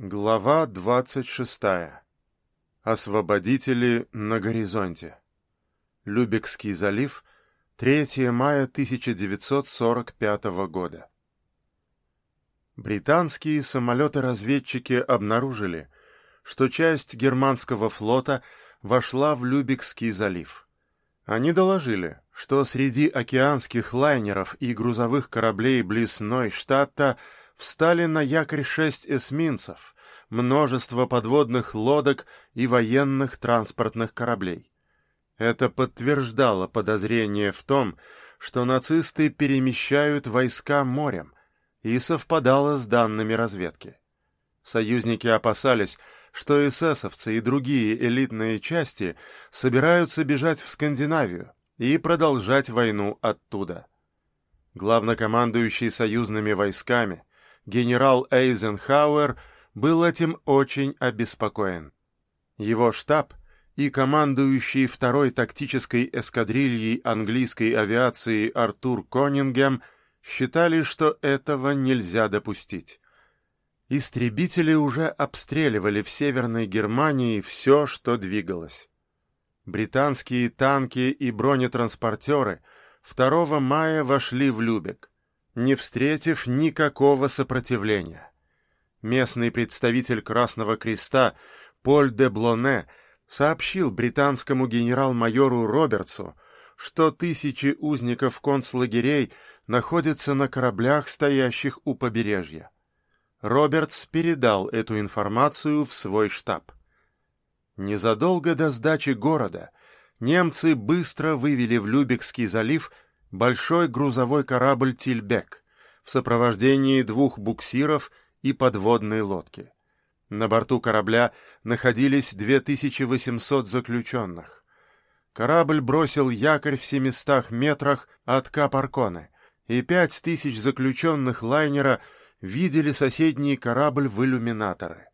Глава 26. Освободители на горизонте. Любекский залив, 3 мая 1945 года. Британские самолеты-разведчики обнаружили, что часть германского флота вошла в Любекский залив. Они доложили, что среди океанских лайнеров и грузовых кораблей близ Нойштадта встали на якорь шесть эсминцев, множество подводных лодок и военных транспортных кораблей. Это подтверждало подозрение в том, что нацисты перемещают войска морем, и совпадало с данными разведки. Союзники опасались, что эсэсовцы и другие элитные части собираются бежать в Скандинавию и продолжать войну оттуда. Главнокомандующий союзными войсками генерал Эйзенхауэр был этим очень обеспокоен. Его штаб и командующий второй тактической эскадрильей английской авиации Артур Конингем считали, что этого нельзя допустить. Истребители уже обстреливали в Северной Германии все, что двигалось. Британские танки и бронетранспортеры 2 мая вошли в Любек не встретив никакого сопротивления. Местный представитель Красного Креста Поль де Блоне сообщил британскому генерал-майору Робертсу, что тысячи узников концлагерей находятся на кораблях, стоящих у побережья. Робертс передал эту информацию в свой штаб. Незадолго до сдачи города немцы быстро вывели в Любекский залив большой грузовой корабль «Тильбек» в сопровождении двух буксиров и подводной лодки. На борту корабля находились 2800 заключенных. Корабль бросил якорь в 700 метрах от Капарконе, и 5000 заключенных лайнера видели соседний корабль в иллюминаторы.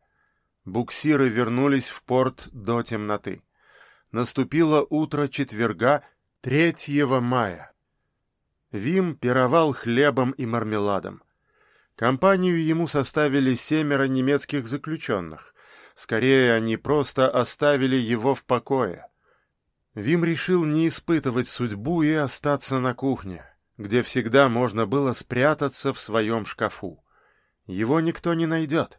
Буксиры вернулись в порт до темноты. Наступило утро четверга, 3 мая. Вим пировал хлебом и мармеладом. Компанию ему составили семеро немецких заключенных. Скорее, они просто оставили его в покое. Вим решил не испытывать судьбу и остаться на кухне, где всегда можно было спрятаться в своем шкафу. Его никто не найдет.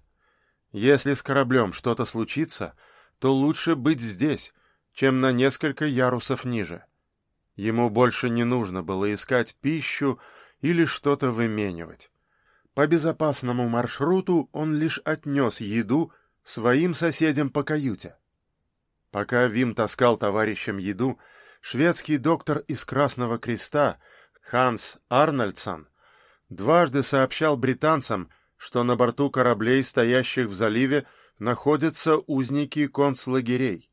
Если с кораблем что-то случится, то лучше быть здесь, чем на несколько ярусов ниже. Ему больше не нужно было искать пищу или что-то выменивать. По безопасному маршруту он лишь отнес еду своим соседям по каюте. Пока Вим таскал товарищам еду, шведский доктор из Красного Креста Ханс Арнольдсон дважды сообщал британцам, что на борту кораблей, стоящих в заливе, находятся узники концлагерей.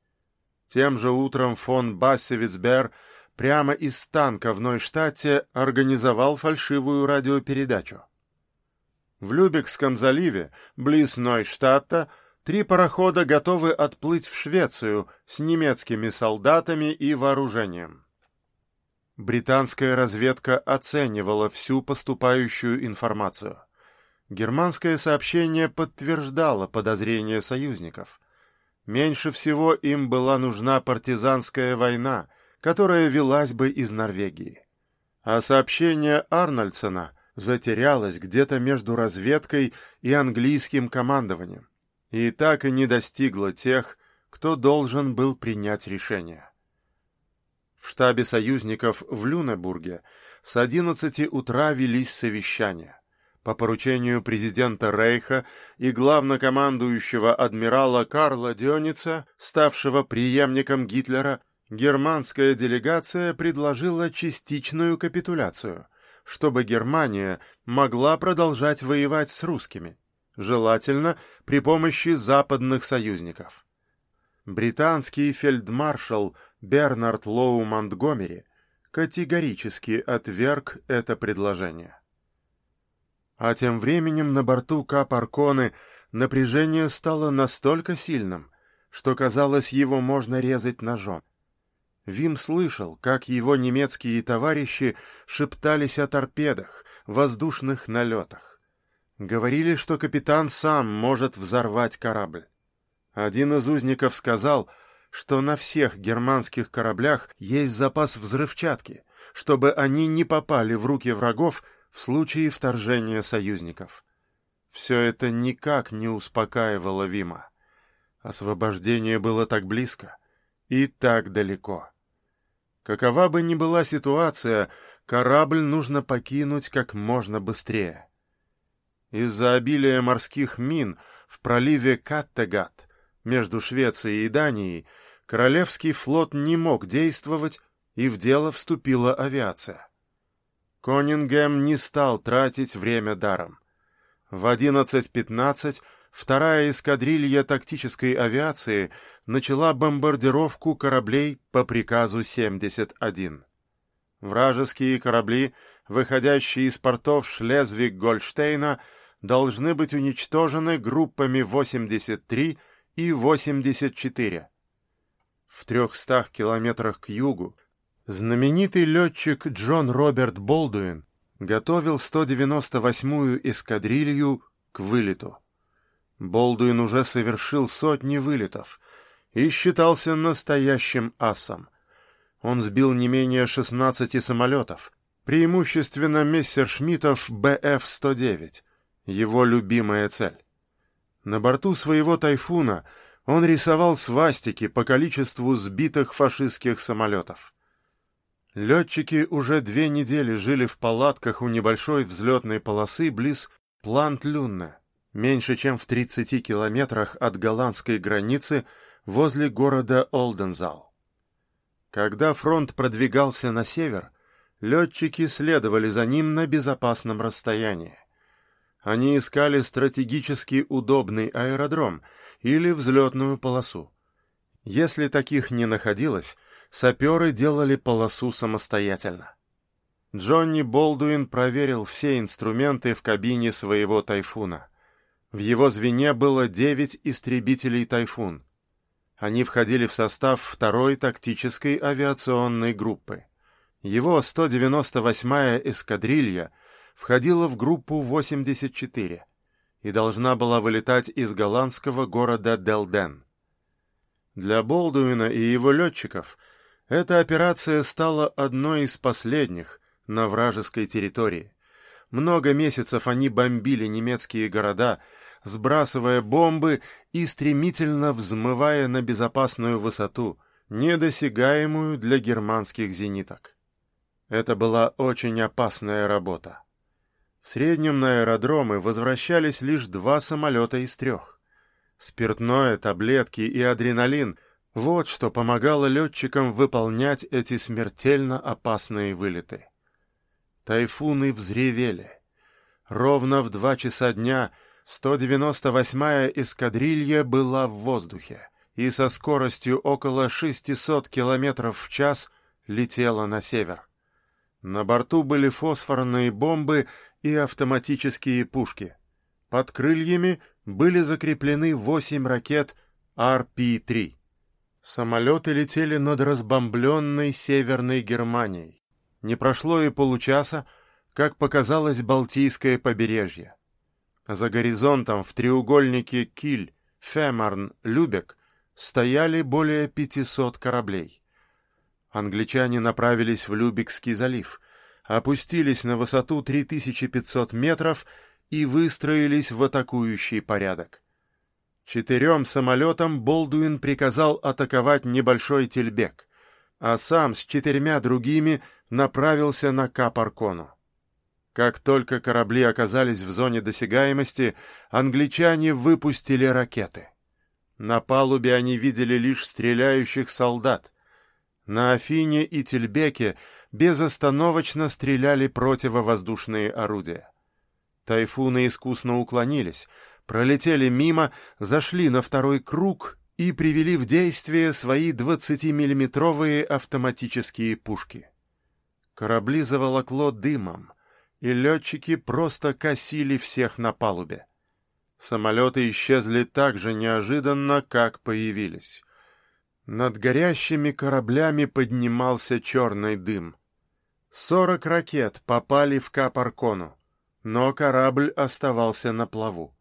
Тем же утром фон Бассевицбер прямо из танка в Нойштадте организовал фальшивую радиопередачу. В Любекском заливе, близ Нойштадта, три парохода готовы отплыть в Швецию с немецкими солдатами и вооружением. Британская разведка оценивала всю поступающую информацию. Германское сообщение подтверждало подозрения союзников. Меньше всего им была нужна партизанская война — которая велась бы из Норвегии. А сообщение Арнольдсона затерялось где-то между разведкой и английским командованием и так и не достигло тех, кто должен был принять решение. В штабе союзников в Люнебурге с 11 утра велись совещания. По поручению президента Рейха и главнокомандующего адмирала Карла Дёница, ставшего преемником Гитлера, германская делегация предложила частичную капитуляцию, чтобы Германия могла продолжать воевать с русскими, желательно при помощи западных союзников. Британский фельдмаршал Бернард Лоу Монтгомери категорически отверг это предложение. А тем временем на борту Капарконы напряжение стало настолько сильным, что казалось, его можно резать ножом. Вим слышал, как его немецкие товарищи шептались о торпедах, воздушных налетах. Говорили, что капитан сам может взорвать корабль. Один из узников сказал, что на всех германских кораблях есть запас взрывчатки, чтобы они не попали в руки врагов в случае вторжения союзников. Все это никак не успокаивало Вима. Освобождение было так близко и так далеко. Какова бы ни была ситуация, корабль нужно покинуть как можно быстрее. Из-за обилия морских мин в проливе Каттегат между Швецией и Данией Королевский флот не мог действовать, и в дело вступила авиация. Конингем не стал тратить время даром. В 11.15 вторая эскадрилья тактической авиации начала бомбардировку кораблей по приказу 71. Вражеские корабли, выходящие из портов Шлезвиг-Гольштейна, должны быть уничтожены группами 83 и 84. В трехстах километрах к югу знаменитый летчик Джон Роберт Болдуин готовил 198-ю эскадрилью к вылету. Болдуин уже совершил сотни вылетов и считался настоящим асом. Он сбил не менее 16 самолетов, преимущественно мессершмиттов БФ-109, его любимая цель. На борту своего «Тайфуна» он рисовал свастики по количеству сбитых фашистских самолетов. Летчики уже две недели жили в палатках у небольшой взлетной полосы близ Плант-Люнне, меньше чем в 30 километрах от голландской границы возле города Олдензал. Когда фронт продвигался на север, летчики следовали за ним на безопасном расстоянии. Они искали стратегически удобный аэродром или взлетную полосу. Если таких не находилось, саперы делали полосу самостоятельно. Джонни Болдуин проверил все инструменты в кабине своего «Тайфуна». В его звене было девять истребителей «Тайфун». Они входили в состав второй тактической авиационной группы. Его 198-я эскадрилья — входила в группу 84 и должна была вылетать из голландского города Делден. Для Болдуина и его летчиков эта операция стала одной из последних на вражеской территории. Много месяцев они бомбили немецкие города, сбрасывая бомбы и стремительно взмывая на безопасную высоту, недосягаемую для германских зениток. Это была очень опасная работа. В среднем на аэродромы возвращались лишь два самолета из трех. Спиртное, таблетки и адреналин — вот что помогало летчикам выполнять эти смертельно опасные вылеты. Тайфуны взревели. Ровно в два часа дня 198-я эскадрилья была в воздухе и со скоростью около 600 км в час летела на север. На борту были фосфорные бомбы и автоматические пушки. Под крыльями были закреплены восемь ракет RP-3. Самолеты летели над разбомбленной Северной Германией. Не прошло и получаса, как показалось Балтийское побережье. За горизонтом в треугольнике Киль, Фемарн, Любек стояли более 500 кораблей. Англичане направились в Любекский залив — опустились на высоту 3500 метров и выстроились в атакующий порядок. Четырем самолетам Болдуин приказал атаковать небольшой тельбек, а сам с четырьмя другими направился на Капаркону. Как только корабли оказались в зоне досягаемости, англичане выпустили ракеты. На палубе они видели лишь стреляющих солдат. На Афине и Тельбеке безостановочно стреляли противовоздушные орудия. Тайфуны искусно уклонились, пролетели мимо, зашли на второй круг и привели в действие свои 20-миллиметровые автоматические пушки. Корабли заволокло дымом, и летчики просто косили всех на палубе. Самолеты исчезли так же неожиданно, как появились. Над горящими кораблями поднимался черный дым — Сорок ракет попали в Капаркону. Но корабль оставался на плаву.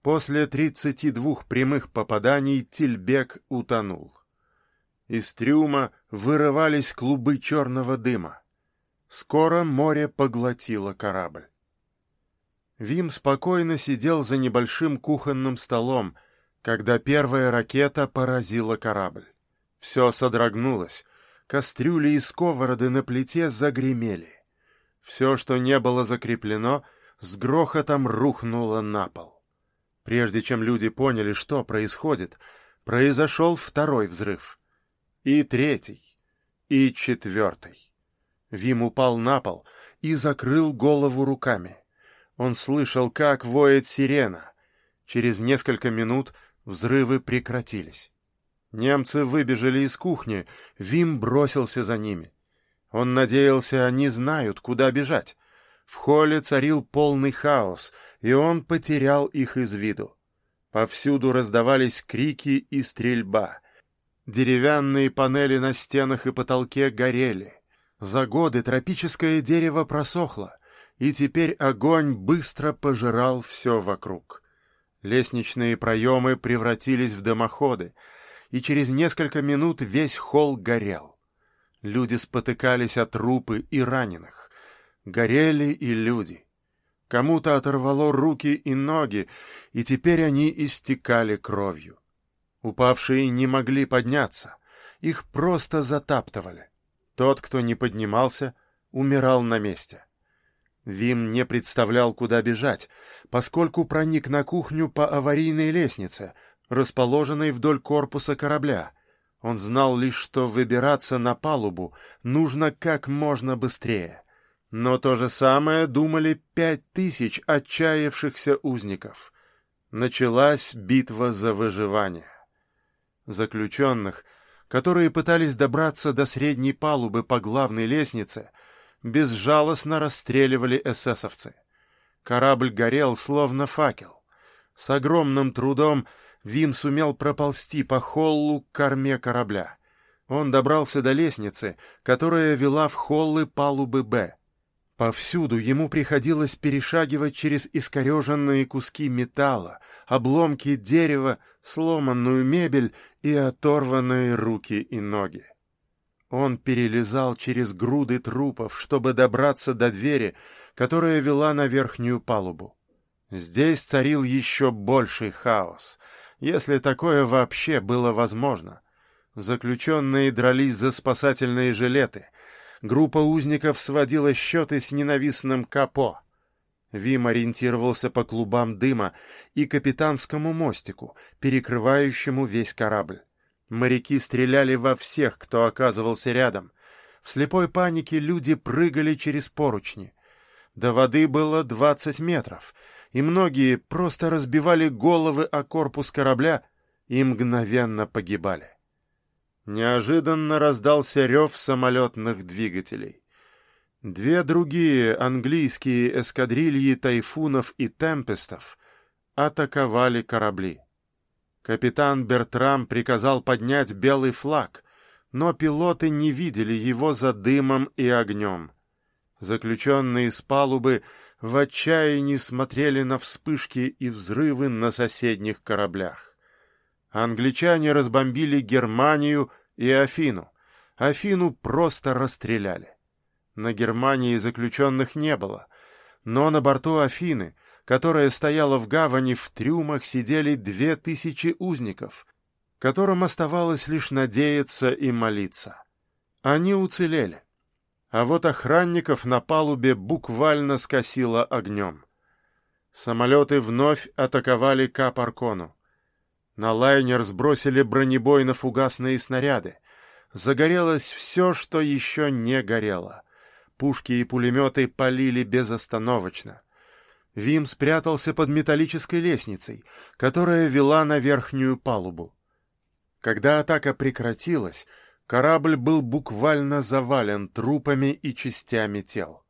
После тридцати двух прямых попаданий Тильбек утонул. Из трюма вырывались клубы черного дыма. Скоро море поглотило корабль. Вим спокойно сидел за небольшим кухонным столом, когда первая ракета поразила корабль. Все содрогнулось, кастрюли и сковороды на плите загремели. Все, что не было закреплено, с грохотом рухнуло на пол. Прежде чем люди поняли, что происходит, произошел второй взрыв. И третий. И четвертый. Вим упал на пол и закрыл голову руками. Он слышал, как воет сирена. Через несколько минут взрывы прекратились. Немцы выбежали из кухни, Вим бросился за ними. Он надеялся, они знают, куда бежать. В холле царил полный хаос, и он потерял их из виду. Повсюду раздавались крики и стрельба. Деревянные панели на стенах и потолке горели. За годы тропическое дерево просохло, и теперь огонь быстро пожирал все вокруг. Лестничные проемы превратились в дымоходы, и через несколько минут весь холл горел. Люди спотыкались от трупы и раненых. Горели и люди. Кому-то оторвало руки и ноги, и теперь они истекали кровью. Упавшие не могли подняться, их просто затаптывали. Тот, кто не поднимался, умирал на месте. Вим не представлял, куда бежать, поскольку проник на кухню по аварийной лестнице, расположенной вдоль корпуса корабля, он знал лишь, что выбираться на палубу нужно как можно быстрее. Но то же самое думали пять тысяч отчаявшихся узников. Началась битва за выживание. Заключенных, которые пытались добраться до средней палубы по главной лестнице, безжалостно расстреливали эсэсовцы. Корабль горел, словно факел. С огромным трудом Вим сумел проползти по холлу к корме корабля. Он добрался до лестницы, которая вела в холлы палубы «Б». Повсюду ему приходилось перешагивать через искореженные куски металла, обломки дерева, сломанную мебель и оторванные руки и ноги. Он перелезал через груды трупов, чтобы добраться до двери, которая вела на верхнюю палубу. Здесь царил еще больший хаос — если такое вообще было возможно. Заключенные дрались за спасательные жилеты. Группа узников сводила счеты с ненавистным капо. Вим ориентировался по клубам дыма и капитанскому мостику, перекрывающему весь корабль. Моряки стреляли во всех, кто оказывался рядом. В слепой панике люди прыгали через поручни. До воды было двадцать метров — и многие просто разбивали головы о корпус корабля и мгновенно погибали. Неожиданно раздался рев самолетных двигателей. Две другие английские эскадрильи тайфунов и темпестов атаковали корабли. Капитан Бертрам приказал поднять белый флаг, но пилоты не видели его за дымом и огнем. Заключенные с палубы в отчаянии смотрели на вспышки и взрывы на соседних кораблях. Англичане разбомбили Германию и Афину. Афину просто расстреляли. На Германии заключенных не было, но на борту Афины, которая стояла в гавани, в трюмах сидели две тысячи узников, которым оставалось лишь надеяться и молиться. Они уцелели а вот охранников на палубе буквально скосило огнем. Самолеты вновь атаковали Капаркону. На лайнер сбросили бронебойно-фугасные снаряды. Загорелось все, что еще не горело. Пушки и пулеметы полили безостановочно. Вим спрятался под металлической лестницей, которая вела на верхнюю палубу. Когда атака прекратилась, Корабль был буквально завален трупами и частями тел.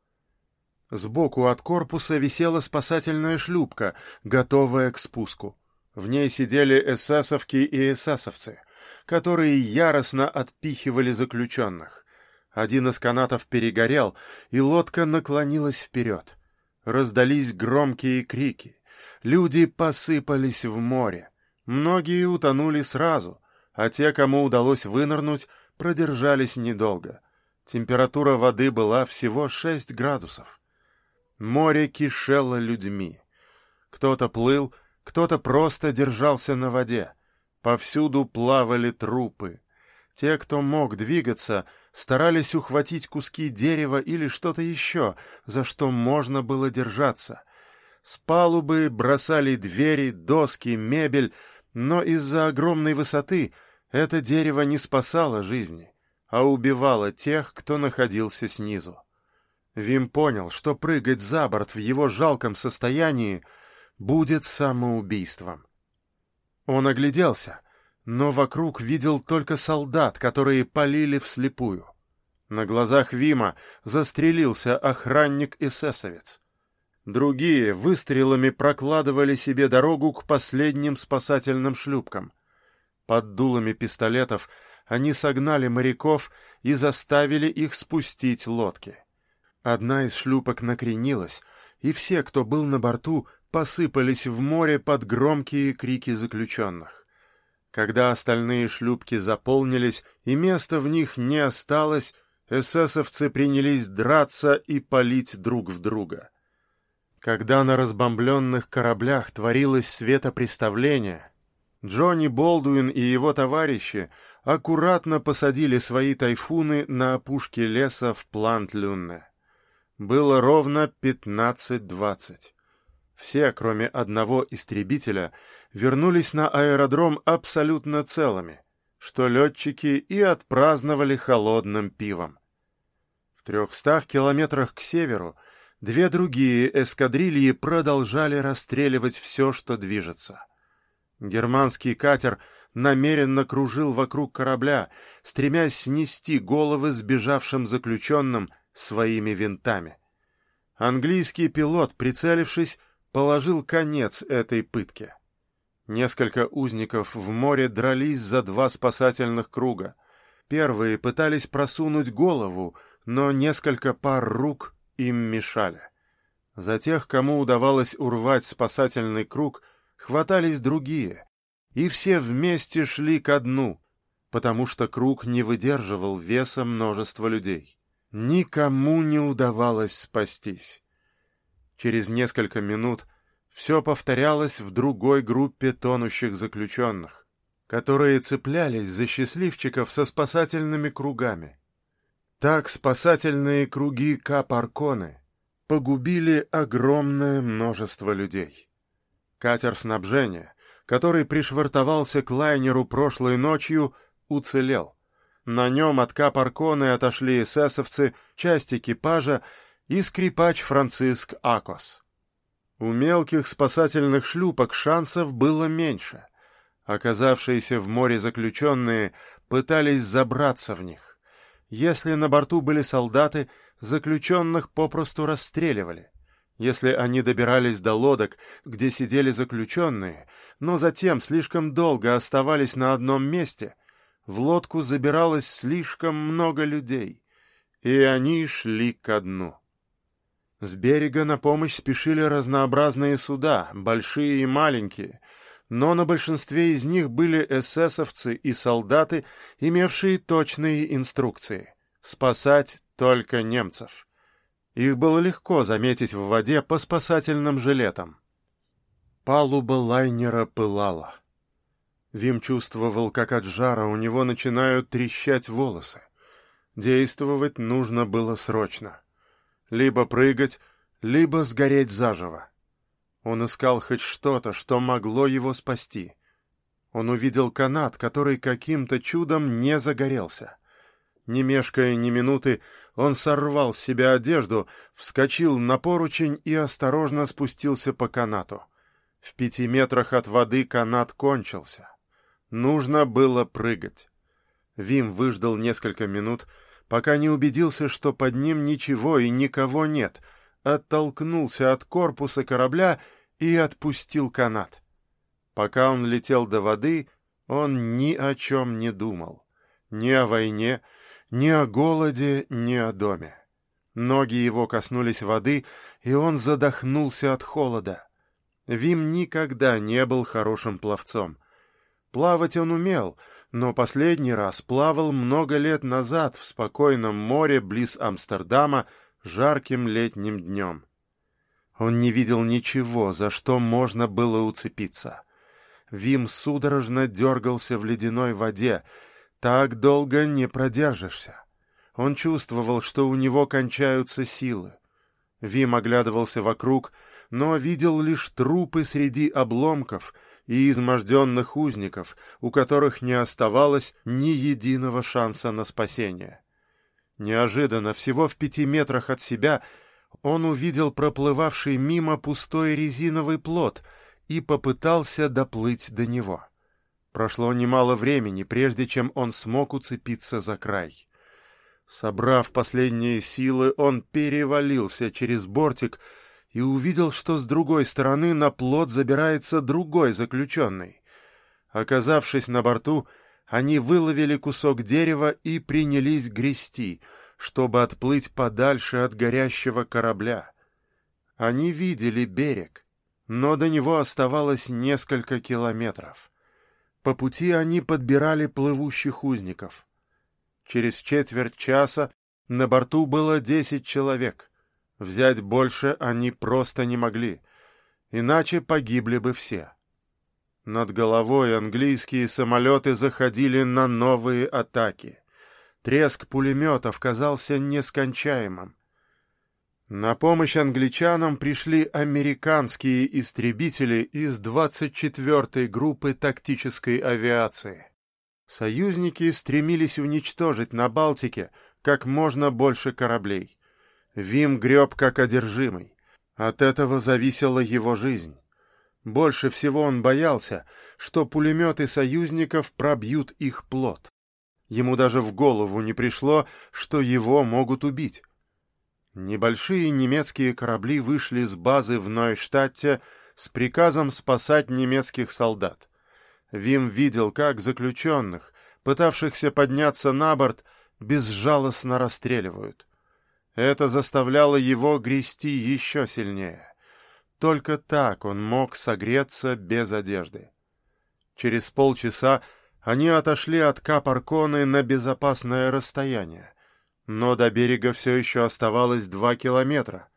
Сбоку от корпуса висела спасательная шлюпка, готовая к спуску. В ней сидели эсэсовки и эсэсовцы, которые яростно отпихивали заключенных. Один из канатов перегорел, и лодка наклонилась вперед. Раздались громкие крики. Люди посыпались в море. Многие утонули сразу, а те, кому удалось вынырнуть, продержались недолго. Температура воды была всего 6 градусов. Море кишело людьми. Кто-то плыл, кто-то просто держался на воде. Повсюду плавали трупы. Те, кто мог двигаться, старались ухватить куски дерева или что-то еще, за что можно было держаться. С палубы бросали двери, доски, мебель, но из-за огромной высоты это дерево не спасало жизни, а убивало тех, кто находился снизу. Вим понял, что прыгать за борт в его жалком состоянии будет самоубийством. Он огляделся, но вокруг видел только солдат, которые полили вслепую. На глазах Вима застрелился охранник-эсэсовец. Другие выстрелами прокладывали себе дорогу к последним спасательным шлюпкам. Под дулами пистолетов они согнали моряков и заставили их спустить лодки. Одна из шлюпок накренилась, и все, кто был на борту, посыпались в море под громкие крики заключенных. Когда остальные шлюпки заполнились и места в них не осталось, эсэсовцы принялись драться и палить друг в друга. Когда на разбомбленных кораблях творилось светопреставление, Джонни Болдуин и его товарищи аккуратно посадили свои тайфуны на опушке леса в Плант-Люнне. Было ровно пятнадцать-двадцать. Все, кроме одного истребителя, вернулись на аэродром абсолютно целыми, что летчики и отпраздновали холодным пивом. В трехстах километрах к северу две другие эскадрильи продолжали расстреливать все, что движется. Германский катер намеренно кружил вокруг корабля, стремясь снести головы сбежавшим заключенным своими винтами. Английский пилот, прицелившись, положил конец этой пытке. Несколько узников в море дрались за два спасательных круга. Первые пытались просунуть голову, но несколько пар рук им мешали. За тех, кому удавалось урвать спасательный круг, хватались другие, и все вместе шли ко дну, потому что круг не выдерживал веса множества людей. Никому не удавалось спастись. Через несколько минут все повторялось в другой группе тонущих заключенных, которые цеплялись за счастливчиков со спасательными кругами. Так спасательные круги Капарконы погубили огромное множество людей. Катер снабжения, который пришвартовался к лайнеру прошлой ночью, уцелел. На нем от Капарконы отошли эсэсовцы, часть экипажа и скрипач Франциск Акос. У мелких спасательных шлюпок шансов было меньше. Оказавшиеся в море заключенные пытались забраться в них. Если на борту были солдаты, заключенных попросту расстреливали. Если они добирались до лодок, где сидели заключенные, но затем слишком долго оставались на одном месте, в лодку забиралось слишком много людей, и они шли ко дну. С берега на помощь спешили разнообразные суда, большие и маленькие, но на большинстве из них были эсэсовцы и солдаты, имевшие точные инструкции — спасать только немцев. Их было легко заметить в воде по спасательным жилетам. Палуба лайнера пылала. Вим чувствовал, как от жара у него начинают трещать волосы. Действовать нужно было срочно. — либо прыгать, либо сгореть заживо. Он искал хоть что-то, что могло его спасти. Он увидел канат, который каким-то чудом не загорелся. Не мешкая ни минуты, он сорвал с себя одежду, вскочил на поручень и осторожно спустился по канату. В пяти метрах от воды канат кончился. Нужно было прыгать. Вим выждал несколько минут, пока не убедился, что под ним ничего и никого нет, оттолкнулся от корпуса корабля и отпустил канат. Пока он летел до воды, он ни о чем не думал. Ни о войне, ни о голоде, ни о доме. Ноги его коснулись воды, и он задохнулся от холода. Вим никогда не был хорошим пловцом. Плавать он умел, но последний раз плавал много лет назад в спокойном море близ Амстердама жарким летним днем. Он не видел ничего, за что можно было уцепиться. Вим судорожно дергался в ледяной воде. Так долго не продержишься. Он чувствовал, что у него кончаются силы. Вим оглядывался вокруг, но видел лишь трупы среди обломков и изможденных узников, у которых не оставалось ни единого шанса на спасение. Неожиданно, всего в пяти метрах от себя, он увидел проплывавший мимо пустой резиновый плот и попытался доплыть до него. Прошло немало времени, прежде чем он смог уцепиться за край. Собрав последние силы, он перевалился через бортик и увидел, что с другой стороны на плот забирается другой заключенный. Оказавшись на борту, они выловили кусок дерева и принялись грести, чтобы отплыть подальше от горящего корабля. Они видели берег, но до него оставалось несколько километров. По пути они подбирали плывущих узников. Через четверть часа на борту было десять человек. Взять больше они просто не могли, иначе погибли бы все. Над головой английские самолеты заходили на новые атаки. Треск пулеметов казался нескончаемым. На помощь англичанам пришли американские истребители из 24-й группы тактической авиации. Союзники стремились уничтожить на Балтике как можно больше кораблей. Вим греб как одержимый. От этого зависела его жизнь. Больше всего он боялся, что пулеметы союзников пробьют их плот. Ему даже в голову не пришло, что его могут убить. Небольшие немецкие корабли вышли с базы в Нойштадте с приказом спасать немецких солдат. Вим видел, как заключенных, пытавшихся подняться на борт, безжалостно расстреливают. Это заставляло его грести еще сильнее. Только так он мог согреться без одежды. Через полчаса они отошли от Капарконы на безопасное расстояние, но до берега все еще оставалось два километра.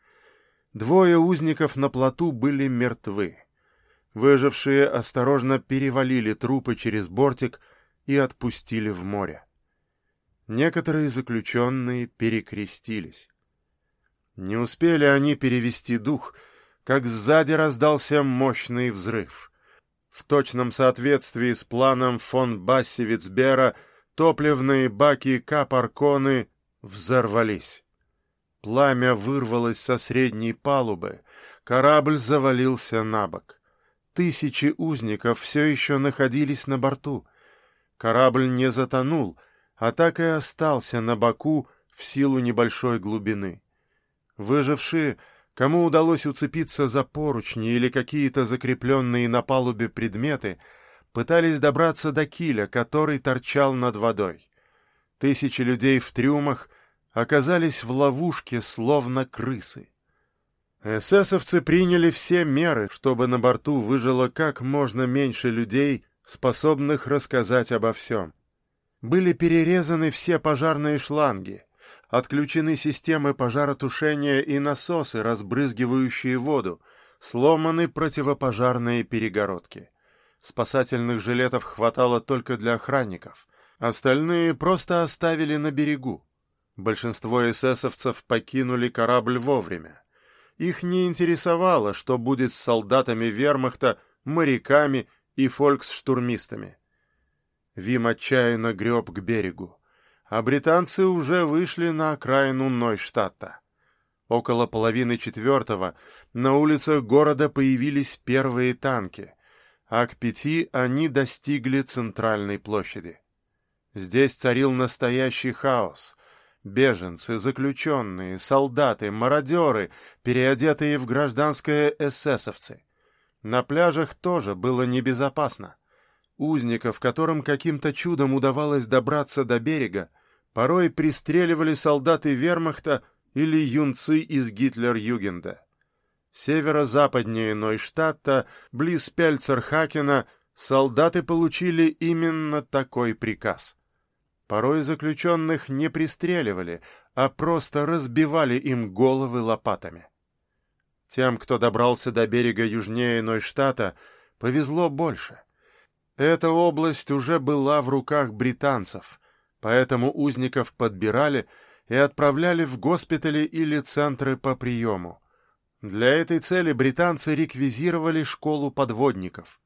Двое узников на плоту были мертвы. Выжившие осторожно перевалили трупы через бортик и отпустили в море. Некоторые заключенные перекрестились. Не успели они перевести дух, как сзади раздался мощный взрыв. В точном соответствии с планом фон Бассевицбера топливные баки Капарконы взорвались. Пламя вырвалось со средней палубы, корабль завалился на бок. Тысячи узников все еще находились на борту. Корабль не затонул, а так и остался на боку в силу небольшой глубины. Выжившие, кому удалось уцепиться за поручни или какие-то закрепленные на палубе предметы, пытались добраться до киля, который торчал над водой. Тысячи людей в трюмах оказались в ловушке, словно крысы. Эсэсовцы приняли все меры, чтобы на борту выжило как можно меньше людей, способных рассказать обо всем. Были перерезаны все пожарные шланги, отключены системы пожаротушения и насосы, разбрызгивающие воду, сломаны противопожарные перегородки. Спасательных жилетов хватало только для охранников, остальные просто оставили на берегу. Большинство эсэсовцев покинули корабль вовремя. Их не интересовало, что будет с солдатами вермахта, моряками и фольксштурмистами. Вим отчаянно греб к берегу, а британцы уже вышли на окраину Нойштадта. Около половины четвертого на улицах города появились первые танки, а к пяти они достигли центральной площади. Здесь царил настоящий хаос. Беженцы, заключенные, солдаты, мародеры, переодетые в гражданское эсэсовцы. На пляжах тоже было небезопасно. Узников, которым каким-то чудом удавалось добраться до берега, порой пристреливали солдаты вермахта или юнцы из Гитлер-Югенда. Северо-западнее Нойштадта, близ Пельцерхакена, солдаты получили именно такой приказ. Порой заключенных не пристреливали, а просто разбивали им головы лопатами. Тем, кто добрался до берега южнее Нойштата, повезло больше. Эта область уже была в руках британцев, поэтому узников подбирали и отправляли в госпитали или центры по приему. Для этой цели британцы реквизировали школу подводников.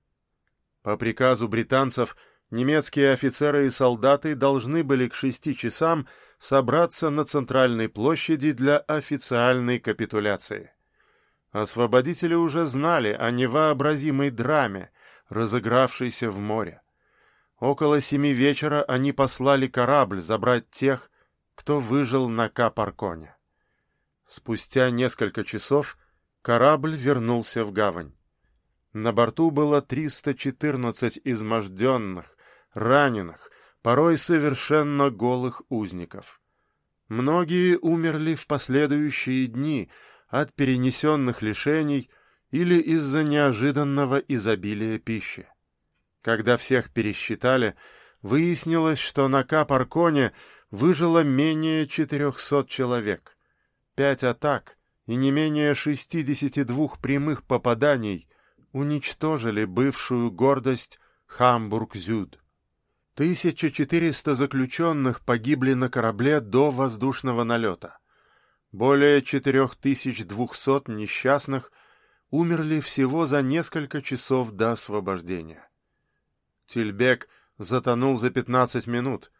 По приказу британцев немецкие офицеры и солдаты должны были к шести часам собраться на центральной площади для официальной капитуляции. Освободители уже знали о невообразимой драме, разыгравшейся в море. Около семи вечера они послали корабль забрать тех, кто выжил на Капарконе. Спустя несколько часов корабль вернулся в гавань. На борту было 314 изможденных, раненых, порой совершенно голых узников. Многие умерли в последующие дни от перенесенных лишений или из-за неожиданного изобилия пищи. Когда всех пересчитали, выяснилось, что на Капарконе выжило менее 400 человек. Пять атак и не менее 62 прямых попаданий уничтожили бывшую гордость Хамбург-Зюд. 1400 заключенных погибли на корабле до воздушного налета. Более 4200 несчастных умерли всего за несколько часов до освобождения. Тильбек затонул за 15 минут,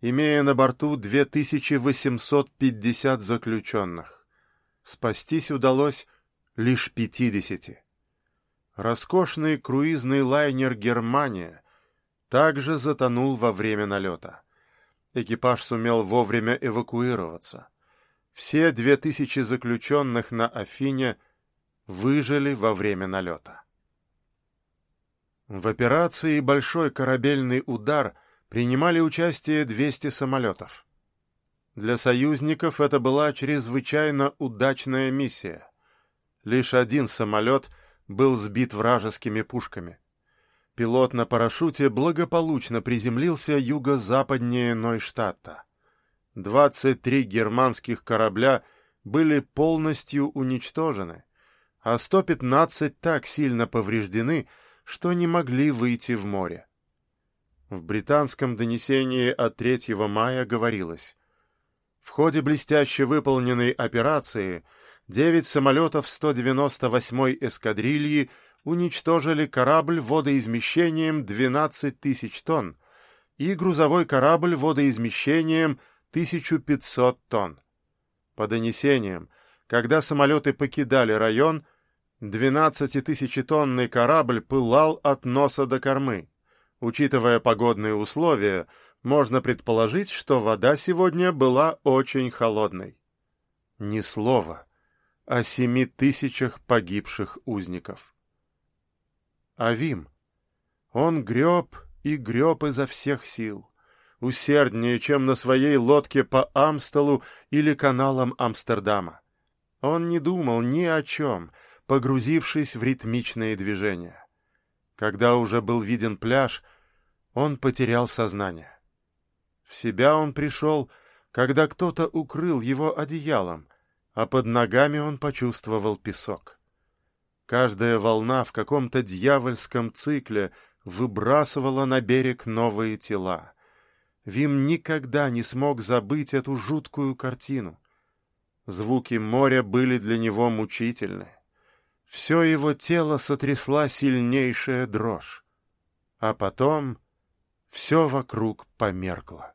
имея на борту 2850 заключенных. Спастись удалось лишь 50. Роскошный круизный лайнер «Германия» также затонул во время налета. Экипаж сумел вовремя эвакуироваться. Все 2000 заключенных на Афине выжили во время налета. В операции «Большой корабельный удар» принимали участие 200 самолетов. Для союзников это была чрезвычайно удачная миссия. Лишь один самолет был сбит вражескими пушками. Пилот на парашюте благополучно приземлился юго-западнее Нойштадта. 23 германских корабля были полностью уничтожены, а 115 так сильно повреждены, что не могли выйти в море. В британском донесении от 3 мая говорилось, в ходе блестяще выполненной операции 9 самолетов 198-й эскадрильи уничтожили корабль водоизмещением 12 тысяч тонн и грузовой корабль водоизмещением 1500 тонн. По донесениям, когда самолеты покидали район, 12-тысячетонный корабль пылал от носа до кормы. Учитывая погодные условия, можно предположить, что вода сегодня была очень холодной. Ни слова о семи тысячах погибших узников. Авим. Он греб и греб изо всех сил, усерднее, чем на своей лодке по Амстелу или каналам Амстердама. Он не думал ни о чем — погрузившись в ритмичные движения. Когда уже был виден пляж, он потерял сознание. В себя он пришел, когда кто-то укрыл его одеялом, а под ногами он почувствовал песок. Каждая волна в каком-то дьявольском цикле выбрасывала на берег новые тела. Вим никогда не смог забыть эту жуткую картину. Звуки моря были для него мучительны. Все его тело сотрясла сильнейшая дрожь. А потом все вокруг померкло.